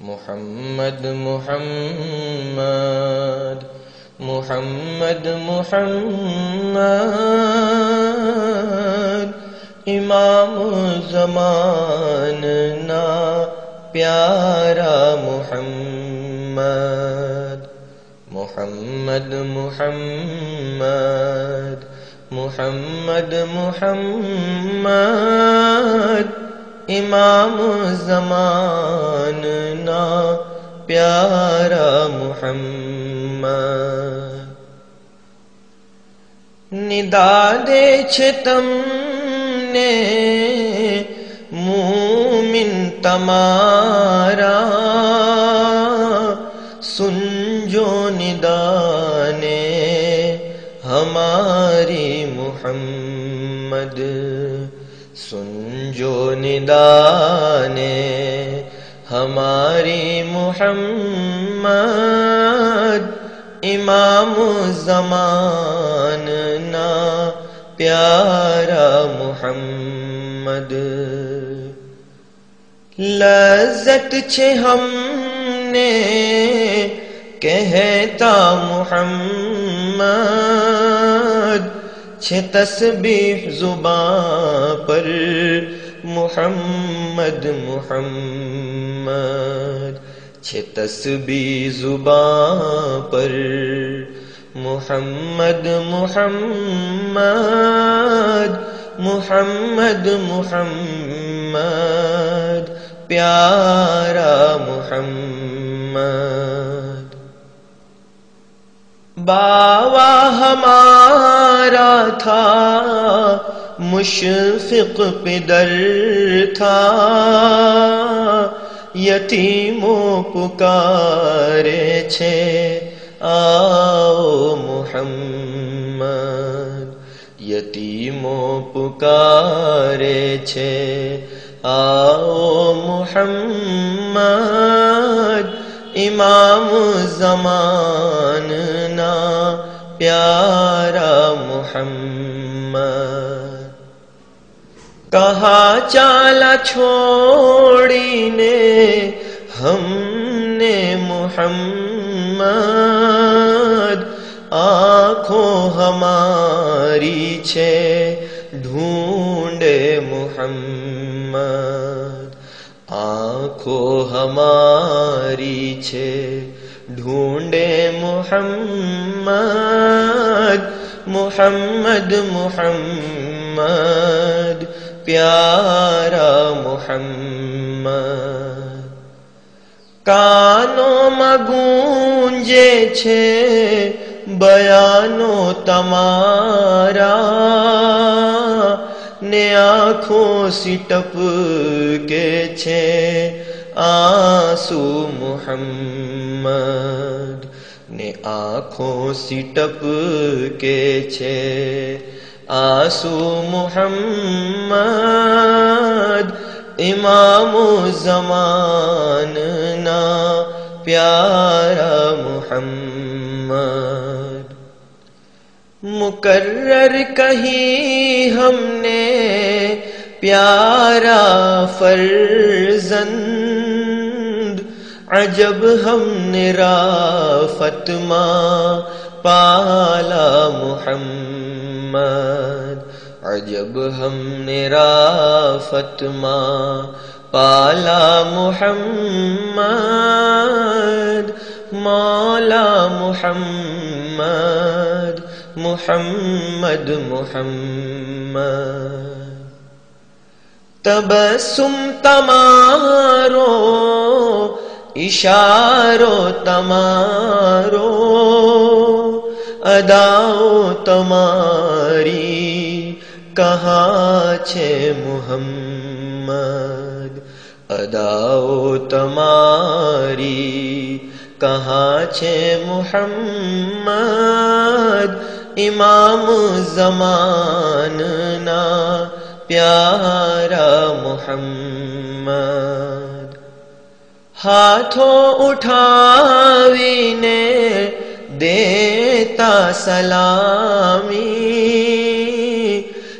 محمد محمد محمد محمد. امام زمان نا پیارا محمد محمد محمد محمد محمد. امام زمان نا پیارا محمد۔ ندا دے چھتم نے مومن تمارا جو ہماری محمد امام زمان، نا پیارا محمد۔ لذت چھ ہم نے، کہتا محمد چھ تسبیح زبان پر محمد محمد چھ تسبیح زبان پر۔ محمد محمد محمد محمد، پیارا محمد۔ باوا ہمارا تھا مشفق پدر تھا، یتیموں پکارے چھے۔ آؤ محمد، یتیموں پکارے چھے۔ آؤ محمد، امام زمان نا پیارا محمد۔ کہا چالا چھوڑی نے ہم نے محمد، آنکھوں ہماری چھے، ڈھونڈے محمد۔ آنکھوں ہماری چھے، ڈھونڈے محمد محمد محمد۔ پیارا محمد کانوں مگونجے چھے بیانو تمارا نے آنکھوں سٹپ کے چھے آنسو محمد نے آنکھوں سٹپ کے چھے آنسو محمد، امام زمان نا پیارا محمد۔ مقرر کہیں ہم نے، پیارا فرزند۔ عجب ہم نے رافت ماں، پالا محمد۔ عجب ہم نے رافت ماں پالا محمد، مولا محمد محمد محمد۔ تبسم تمارو اشارو تمارو اداؤ تماری کہاں چھے محمد؟ اداؤ تماری کہاں چھے محمد؟ امام زمان نا پیارا محمد۔ ہاتھوں اٹھاوی نے دیتا سلامی،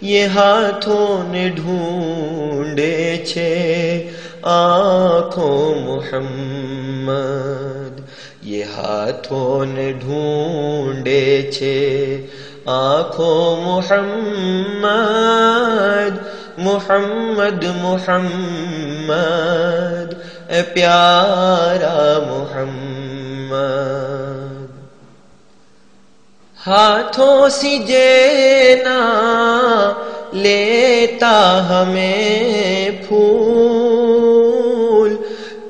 یہ ہاتھوں نے ڈھونڈے چھے آنکھوں محمد، یہ ہاتھوں نے ڈھونڈے چھے آنکھوں محمد محمد محمد، اے پیارا محمد۔ ہاتھوں سی جینا لیتا ہمیں پھول۔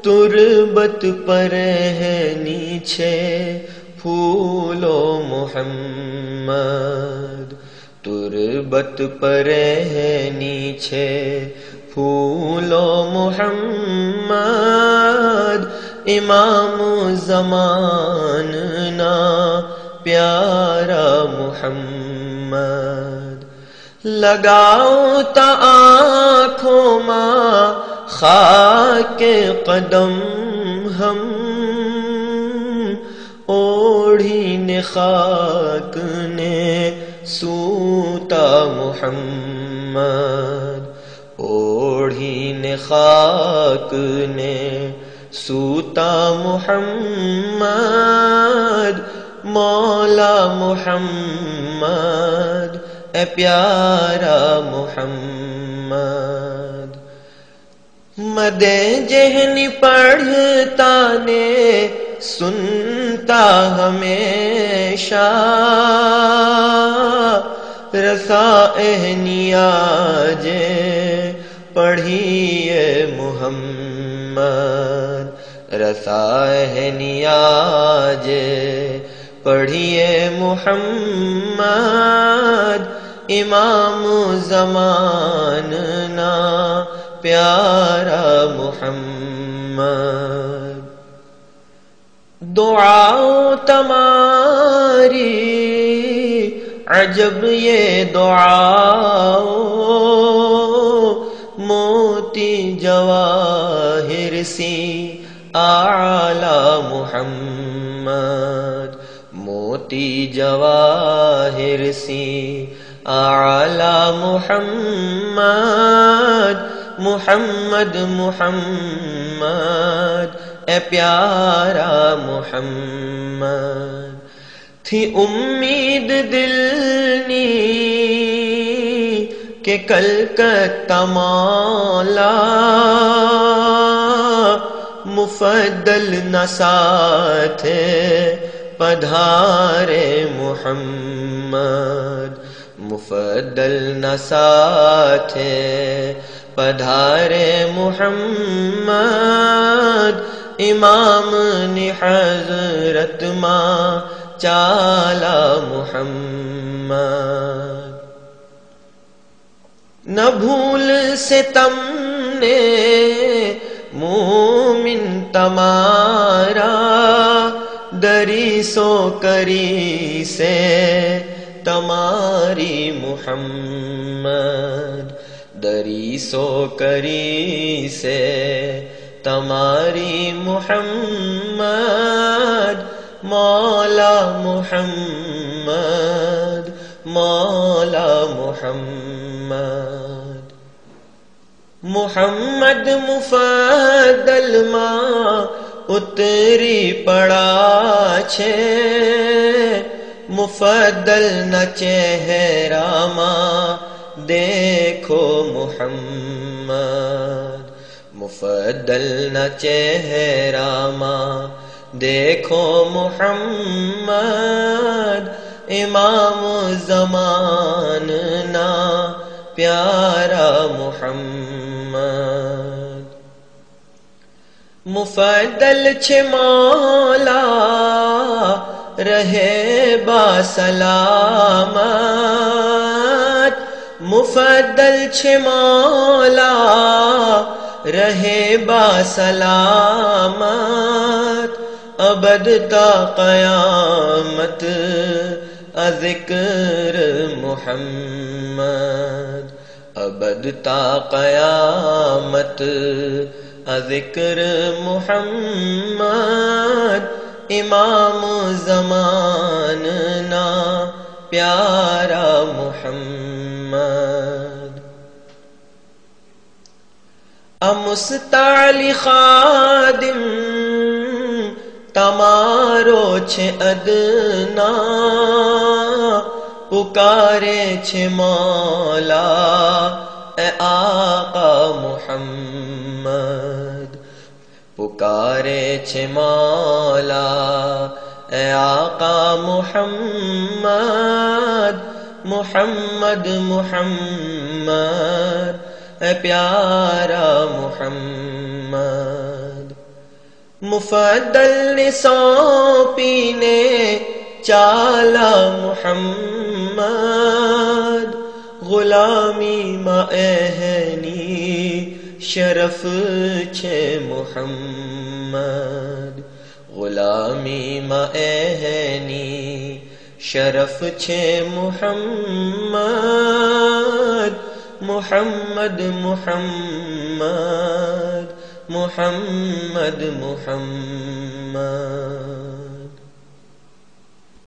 تربت پر ہے نیچے پھولو محمد۔ تربت پر ہے نیچے پھولو محمد۔ امام زماننا پیارا محمد۔ لگاؤ تا آنکھوں ماں خاک قدم ہم۔ اوڑھی نے خاک نے سوتا محمد۔ اوڑھی نے خاک نے سوتا محمد۔ مولا محمد، اے پیارا محمد۔ مدے جہنی پڑھتا نے سنتا ہمیشہ۔ رسا اہنیا جے پڑھیے محمد رسا اہنیا جے پڑھیے محمد، امام زماننا، پیارا محمد۔ دعا تماری عجب یہ دعا موتی جواہر سی آلہ محمد۔ موتی جواہر سی۔ آلہ محمد محمد محمد۔ اے پیارا محمد، تھی امید دل نی کہ کل کا مولا مفدل نسات پدھارے محمد مفدل نسات پدھارے محمد، امام نی حضرت ماں چالا محمد۔ نہ بھول سے تم نے مومن تمارا دری سو کری سے تماری محمد دری سو کری سے تماری محمد مولا محمد مولا محمد محمد مفدل ماں اتری پڑا چھے مفدل نہ چہرہ ماں دیکھو محمد، مفدل نہ چہرہ ماں دیکھو محمد، امام زمان نا پیارا محمد۔ مفدل چھ مولا، رہے با سلامت۔ مفدل چھ مولا، رہے با سلامت۔ ابد تا قیامت ذکر محمد۔ ابد تا قیامت ذکر محمد، امام زماننا، پیارا محمد۔ امستعلی خادم، تمارو چھ ادنا۔ پکارے چھ مولا، اے آقا محمد۔ پکارے چھ مولا، اے آقا محمد محمد محمد، اے پیارا محمد۔ مفدل پینے چالا محمد، غلامی اہنی شرف چھ محمد غلامی اہنی شرف چھ محمد محمد محمد محمد محمد۔